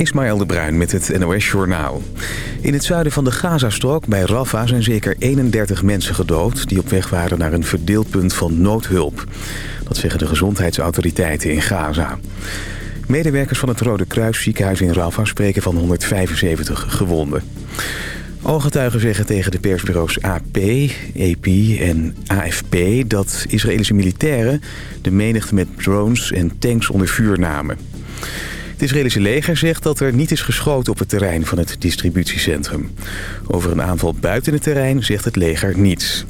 Ismaël de Bruin met het NOS Journaal. In het zuiden van de Gazastrook bij Rafah zijn zeker 31 mensen gedood... die op weg waren naar een verdeelpunt van noodhulp. Dat zeggen de gezondheidsautoriteiten in Gaza. Medewerkers van het Rode Kruis ziekenhuis in Rafah spreken van 175 gewonden. Ooggetuigen zeggen tegen de persbureaus AP, AP en AFP... dat Israëlische militairen de menigte met drones en tanks onder vuur namen. Het Israëlische leger zegt dat er niet is geschoten op het terrein van het distributiecentrum. Over een aanval buiten het terrein zegt het leger niets.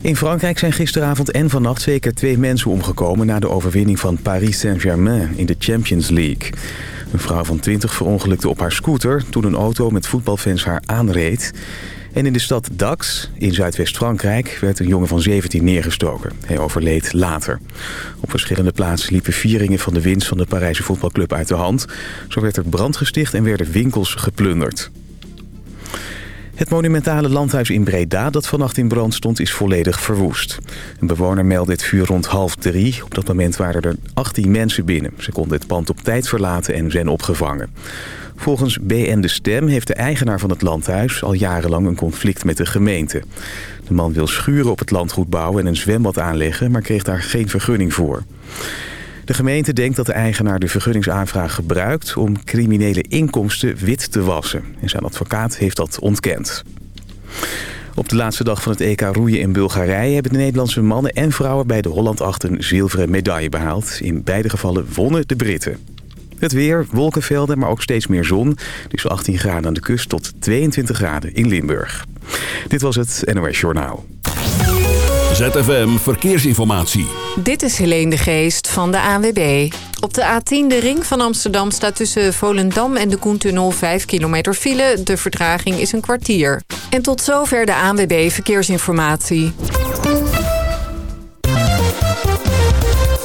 In Frankrijk zijn gisteravond en vannacht zeker twee mensen omgekomen... na de overwinning van Paris Saint-Germain in de Champions League. Een vrouw van 20 verongelukte op haar scooter toen een auto met voetbalfans haar aanreed. En in de stad Dax, in Zuidwest-Frankrijk, werd een jongen van 17 neergestoken. Hij overleed later. Op verschillende plaatsen liepen vieringen van de winst van de Parijse voetbalclub uit de hand. Zo werd er brand gesticht en werden winkels geplunderd. Het monumentale landhuis in Breda dat vannacht in brand stond is volledig verwoest. Een bewoner meldde het vuur rond half drie. Op dat moment waren er 18 mensen binnen. Ze konden het pand op tijd verlaten en zijn opgevangen. Volgens BN De Stem heeft de eigenaar van het landhuis al jarenlang een conflict met de gemeente. De man wil schuren op het landgoed bouwen en een zwembad aanleggen, maar kreeg daar geen vergunning voor. De gemeente denkt dat de eigenaar de vergunningsaanvraag gebruikt... om criminele inkomsten wit te wassen. En zijn advocaat heeft dat ontkend. Op de laatste dag van het EK roeien in Bulgarije... hebben de Nederlandse mannen en vrouwen bij de Holland 8 een zilveren medaille behaald. In beide gevallen wonnen de Britten. Het weer, wolkenvelden, maar ook steeds meer zon. Dus 18 graden aan de kust tot 22 graden in Limburg. Dit was het NOS Journaal. ZFM Verkeersinformatie. Dit is Helene de Geest van de ANWB. Op de A10, de ring van Amsterdam, staat tussen Volendam en de Koentunnel 5 kilometer file. De vertraging is een kwartier. En tot zover de ANWB Verkeersinformatie.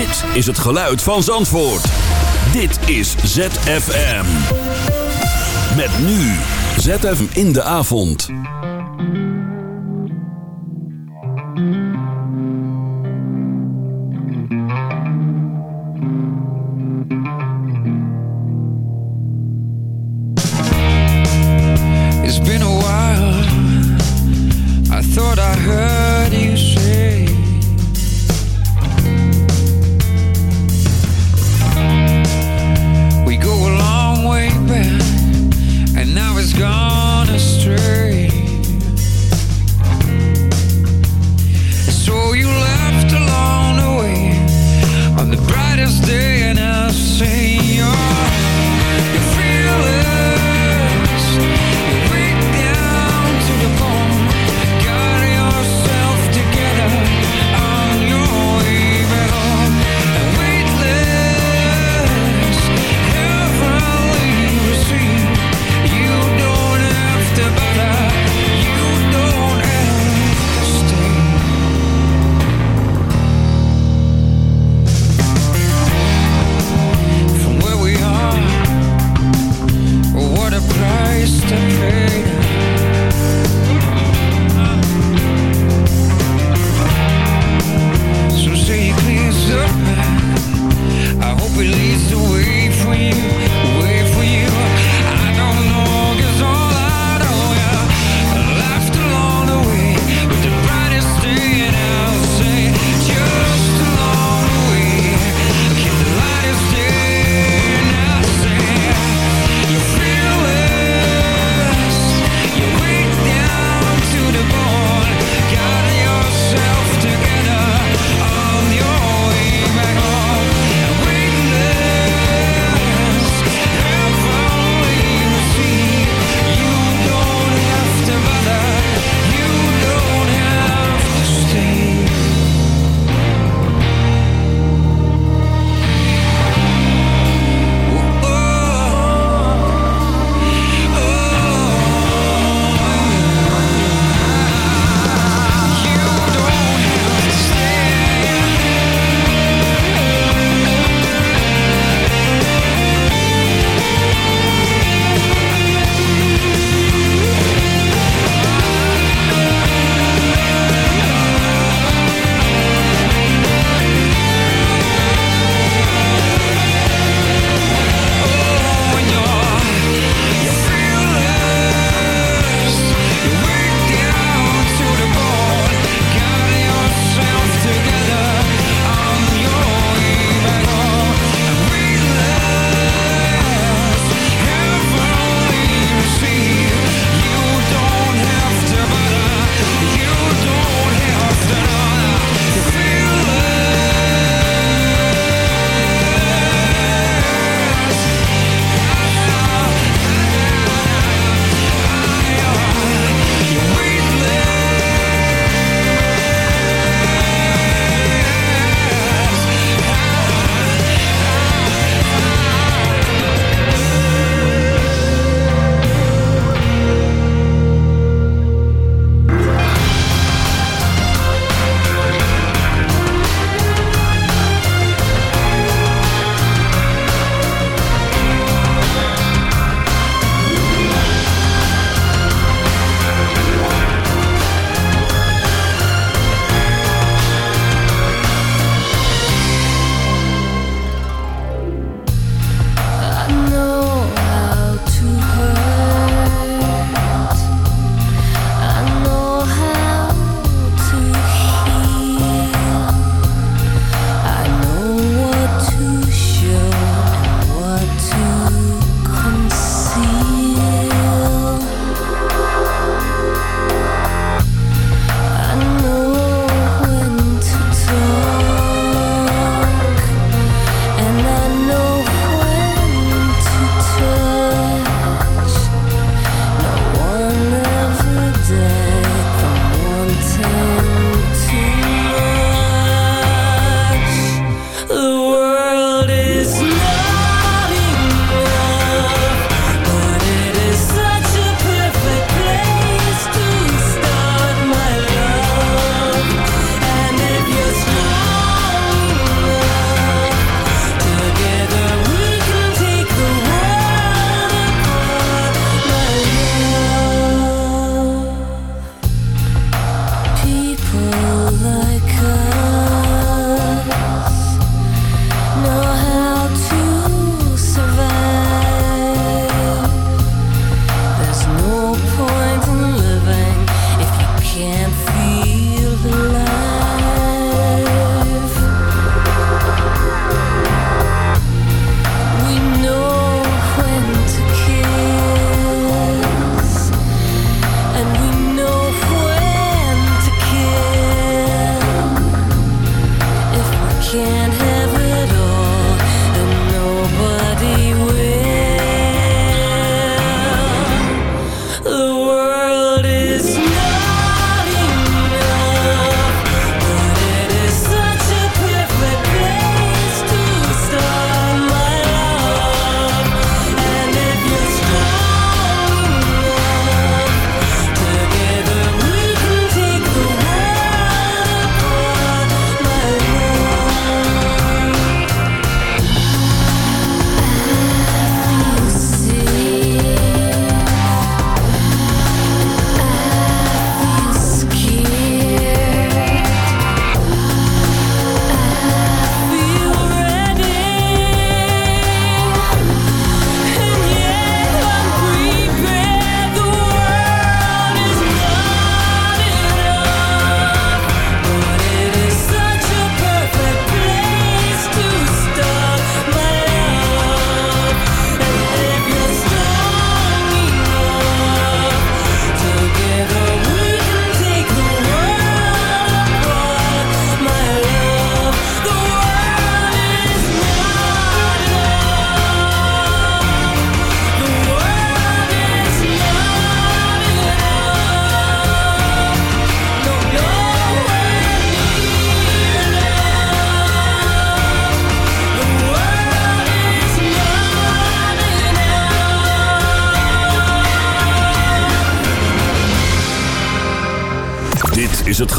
Dit is het geluid van Zandvoort. Dit is ZFM. Met nu ZFM in de avond. It's been a while. I thought I heard gone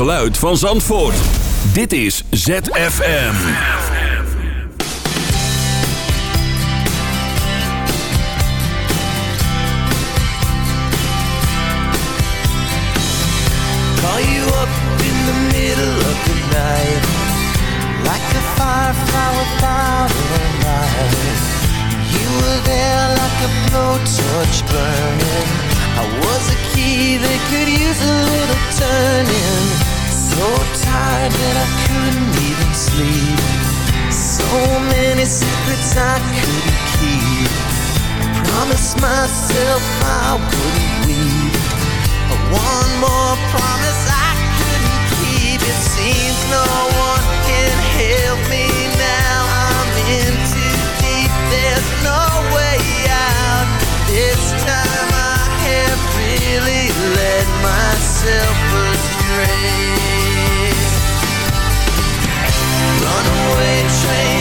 geluid van Zandvoort. Dit is ZFM. Call you up in the middle of the night Like a firefly without a light You were there like a blowtorch burning I was a key that could use a little turning So tired that I couldn't even sleep. So many secrets I couldn't keep. Promised myself I wouldn't weep. One more promise I couldn't keep. It seems no one can help me now. I'm in too deep, there's no way out. This time I have really let myself away train.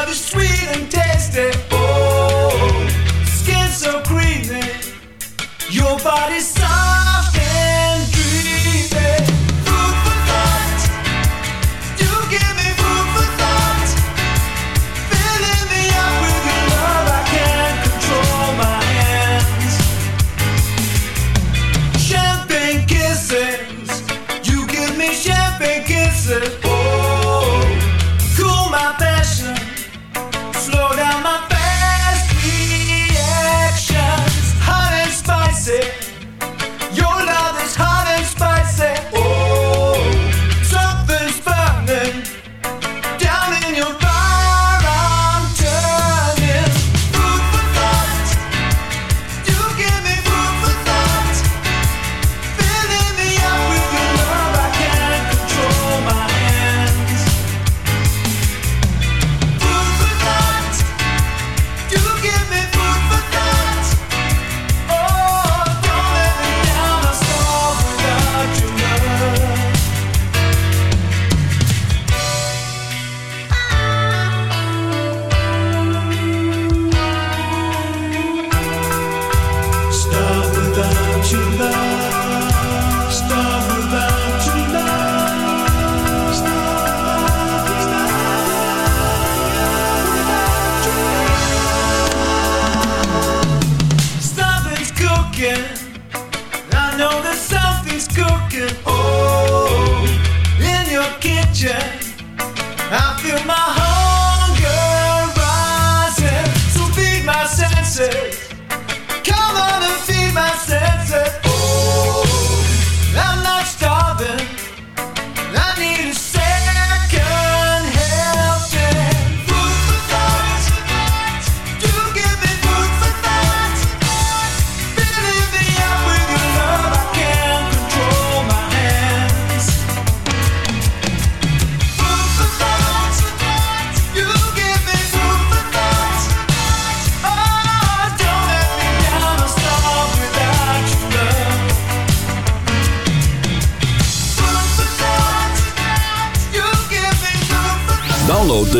love is sweet.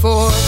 for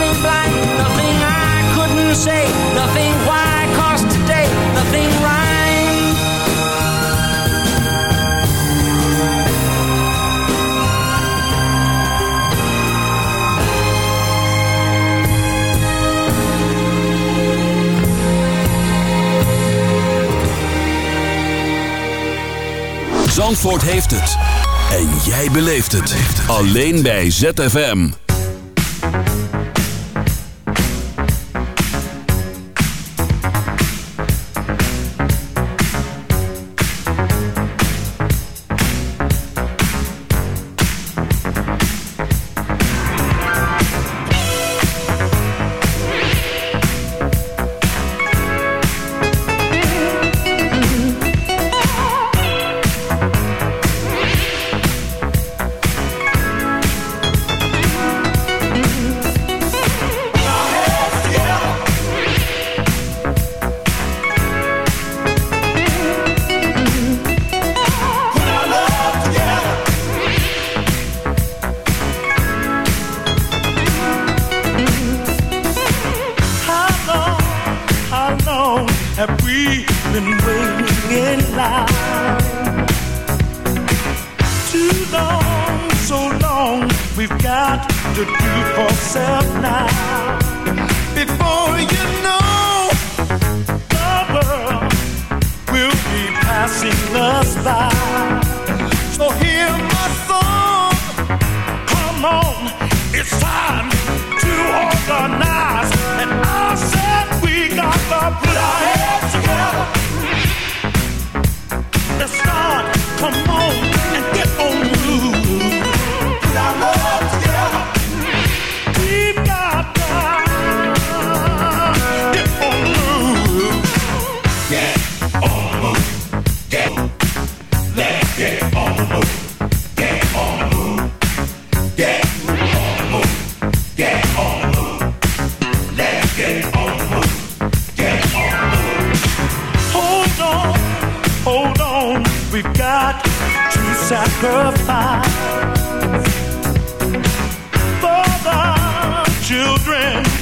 nothing blind, nothing I couldn't say, nothing why, cost today nothing right Zandvoort heeft het. En jij beleeft het. Alleen bij ZFM.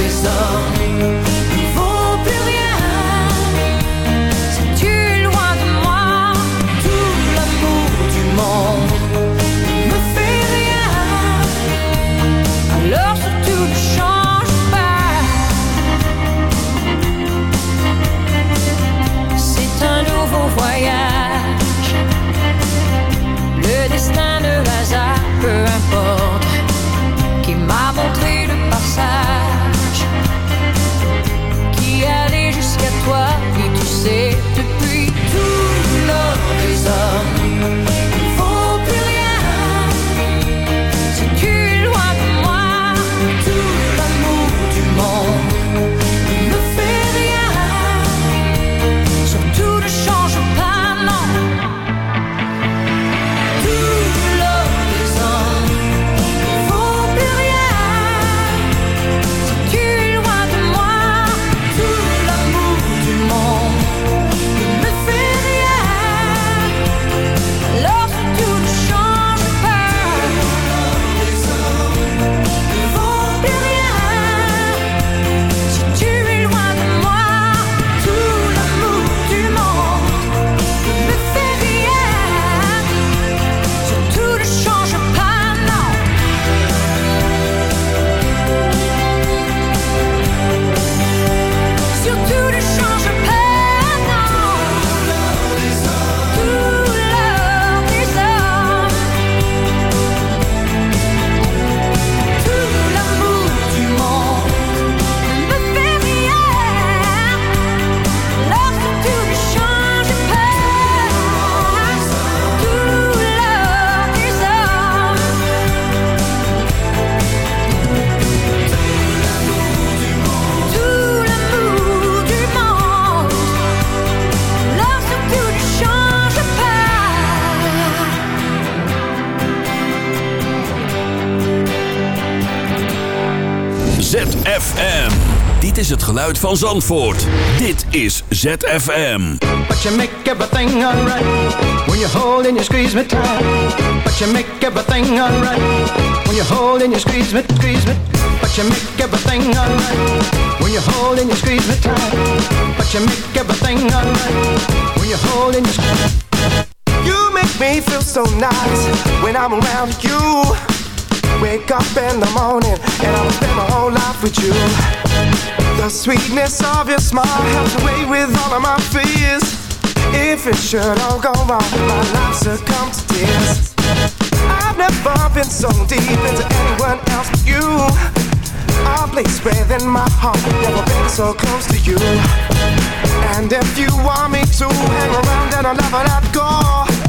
des armées. Geluid van Zandvoort. Dit is ZFM. But you make everything alright when you hold and you squeeze me tight. But you make everything alright when you hold and you squeeze me, squeeze me. But you make everything alright when you hold and you squeeze me tight. But you make everything alright when you hold and you squeeze. You make me feel so nice when I'm around you. Wake up in the morning and I'll spend my whole life with you. The sweetness of your smile helps away with all of my fears. If it should all go wrong, my life succumbs to tears. I've never been so deep into anyone else but you. A place within my heart, never been so close to you. And if you want me to hang around and I'll never let go,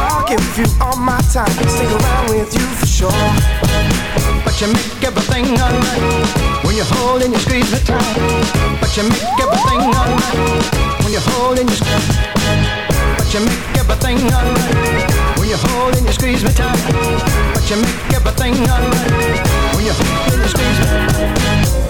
I'll give you all my time, stick around with you for sure. But you make everything alright when you hold and you squeeze me tight. But you make everything alright when you hold and you squeeze. But you make everything alright when you hold and you squeeze me tight. But you make everything alright when you hold you squeeze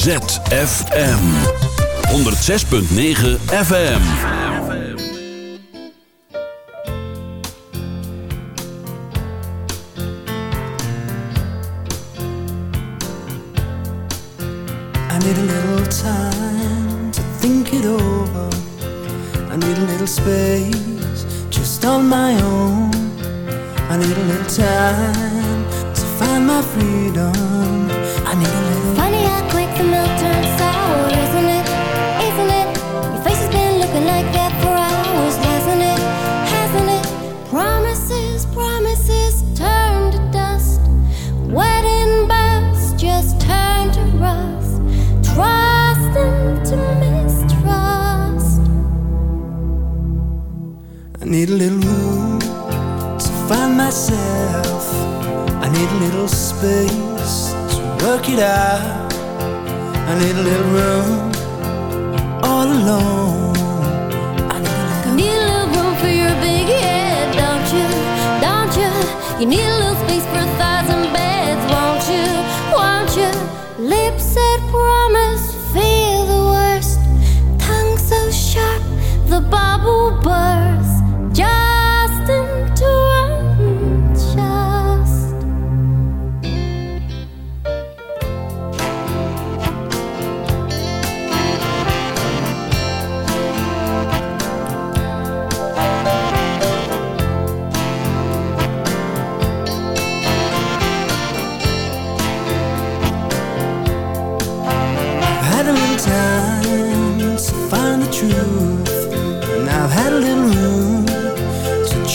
ZFM 106.9 FM.